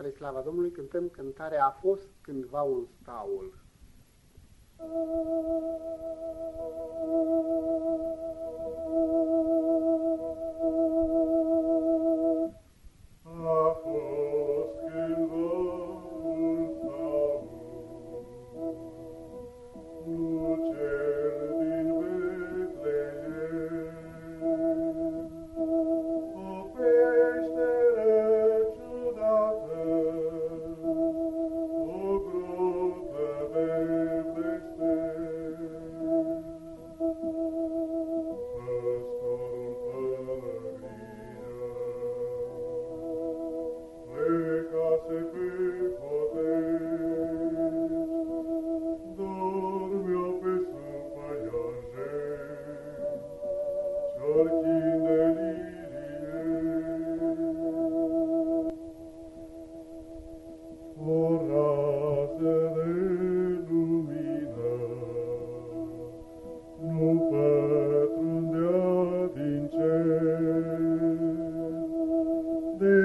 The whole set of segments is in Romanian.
Spre slava Domnului cântăm cântarea A fost cândva un staul.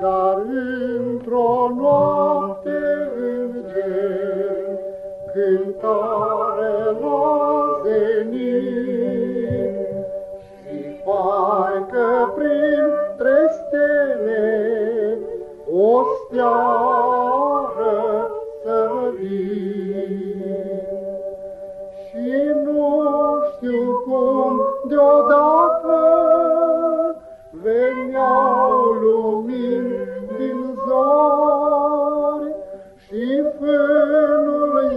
Dar într-o noapte înger, cântare la zenit, și parcă veneau lumini din zori și fânul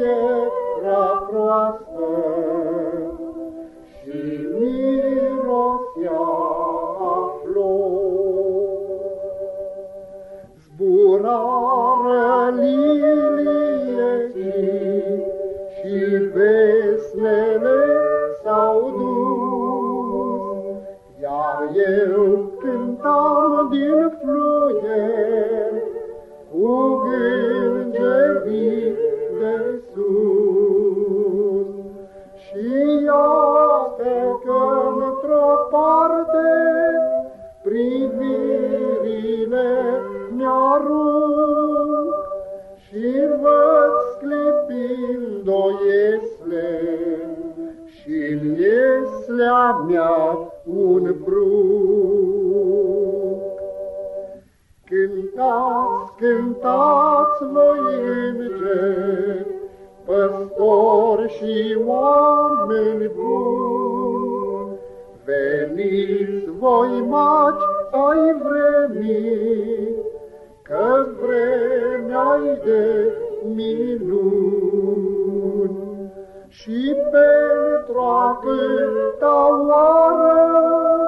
era proaspăt privirile mi-arunc și văd sclipind o iesle și în ieslea mea un pruc. Cântați, cântați voi îngeri, păstori și oameni buni, veniți voi maci ai vremii, că vremea de minuni. Și pentru a câta oară,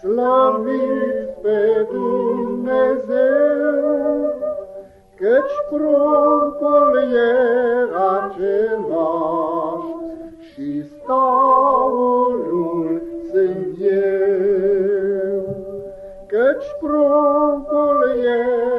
slăviți pe Dumnezeu, Căci pruncul e același și staulul pruncul e